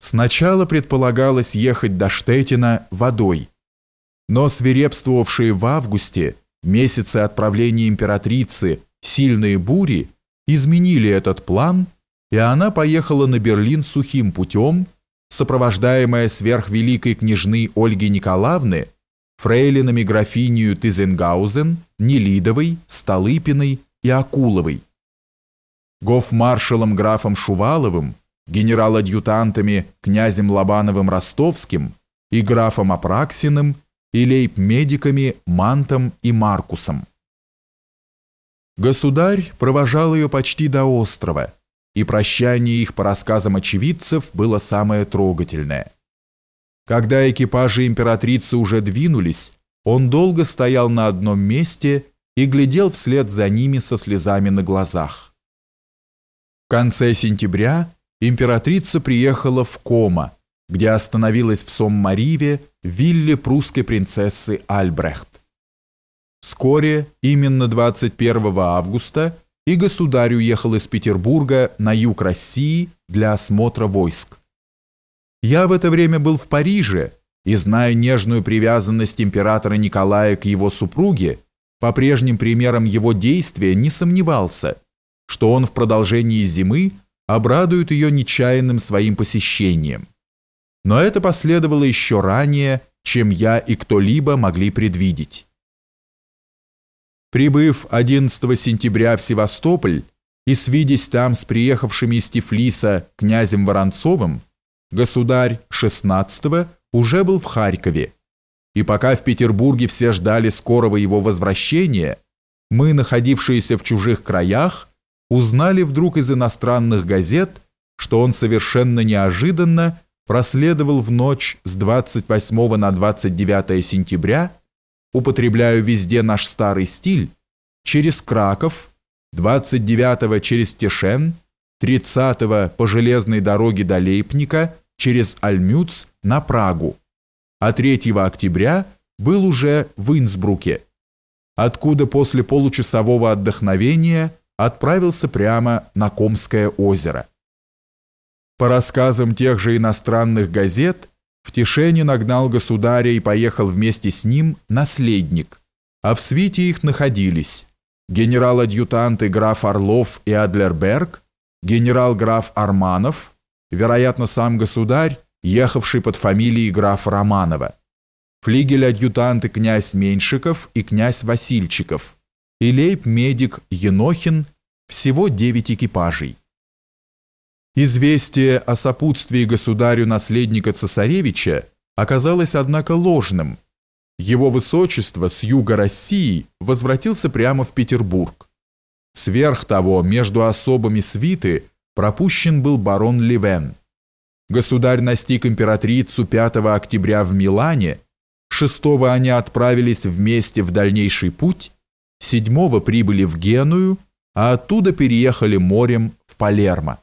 Сначала предполагалось ехать до Штетина водой, но свирепствовавшие в августе, месяце отправления императрицы, сильные бури изменили этот план, и она поехала на Берлин сухим путем, сопровождаемая сверхвеликой княжны Ольги Николаевны, фрейлинами графинью Тизенгаузен, Нелидовой, Столыпиной и Акуловой, гофмаршалом графом Шуваловым, генерал-адъютантами князем Лобановым Ростовским и графом Апраксиным и лейб-медиками Мантом и Маркусом. Государь провожал ее почти до острова, и прощание их по рассказам очевидцев было самое трогательное. Когда экипажи императрицы уже двинулись, он долго стоял на одном месте и глядел вслед за ними со слезами на глазах. В конце сентября императрица приехала в Кома, где остановилась в Соммариве вилле прусской принцессы Альбрехт. Вскоре, именно 21 августа, и государь уехал из Петербурга на юг России для осмотра войск. Я в это время был в Париже и, зная нежную привязанность императора Николая к его супруге, по прежним примерам его действия не сомневался, что он в продолжении зимы обрадует ее нечаянным своим посещением. Но это последовало еще ранее, чем я и кто-либо могли предвидеть. Прибыв 11 сентября в Севастополь и свидясь там с приехавшими из Тифлиса князем Воронцовым, государь 16 уже был в Харькове. И пока в Петербурге все ждали скорого его возвращения, мы, находившиеся в чужих краях, узнали вдруг из иностранных газет, что он совершенно неожиданно проследовал в ночь с 28 на 29 сентября, употребляю везде наш старый стиль, через Краков, 29 через Тешен, 30 по железной дороге до Лейпника, через Альмюц на Прагу, а 3 октября был уже в Инсбруке, откуда после получасового отдохновения отправился прямо на Комское озеро. По рассказам тех же иностранных газет, в Тишине нагнал государя и поехал вместе с ним наследник, а в свите их находились генерал-адъютанты граф Орлов и Адлерберг, генерал-граф Арманов, вероятно, сам государь, ехавший под фамилией графа Романова, флигель-адъютанты князь Меньшиков и князь Васильчиков, и лейб-медик Енохин, всего девять экипажей. Известие о сопутствии государю наследника цесаревича оказалось, однако, ложным. Его высочество с юга России возвратился прямо в Петербург. Сверх того, между особами свиты пропущен был барон Ливен. Государь настиг императрицу 5 октября в Милане, 6 они отправились вместе в дальнейший путь, седьмого прибыли в Геную, а оттуда переехали морем в Палермо.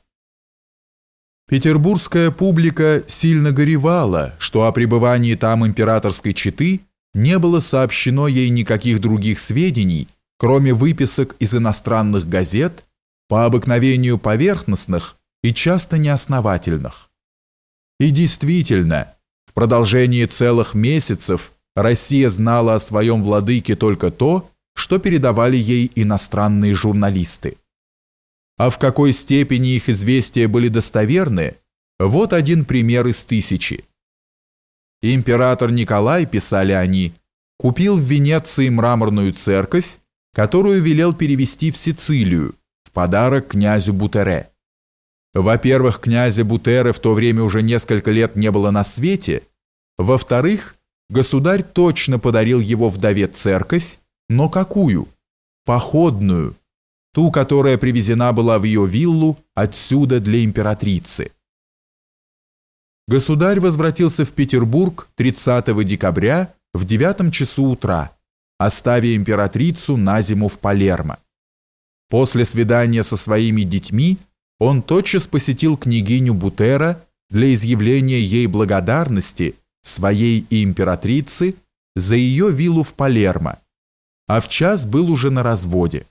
Петербургская публика сильно горевала, что о пребывании там императорской четы не было сообщено ей никаких других сведений, кроме выписок из иностранных газет, по обыкновению поверхностных и часто неосновательных. И действительно, в продолжении целых месяцев Россия знала о своем владыке только то, что передавали ей иностранные журналисты. А в какой степени их известия были достоверны, вот один пример из тысячи. Император Николай, писали они, купил в Венеции мраморную церковь, которую велел перевести в Сицилию, в подарок князю Бутере. Во-первых, князя Бутере в то время уже несколько лет не было на свете, во-вторых, государь точно подарил его вдове церковь, но какую? Походную, ту, которая привезена была в ее виллу отсюда для императрицы. Государь возвратился в Петербург 30 декабря в 9 часу утра, оставив императрицу на зиму в Палермо. После свидания со своими детьми он тотчас посетил княгиню Бутера для изъявления ей благодарности своей и императрицы за ее виллу в Палермо, а в час был уже на разводе.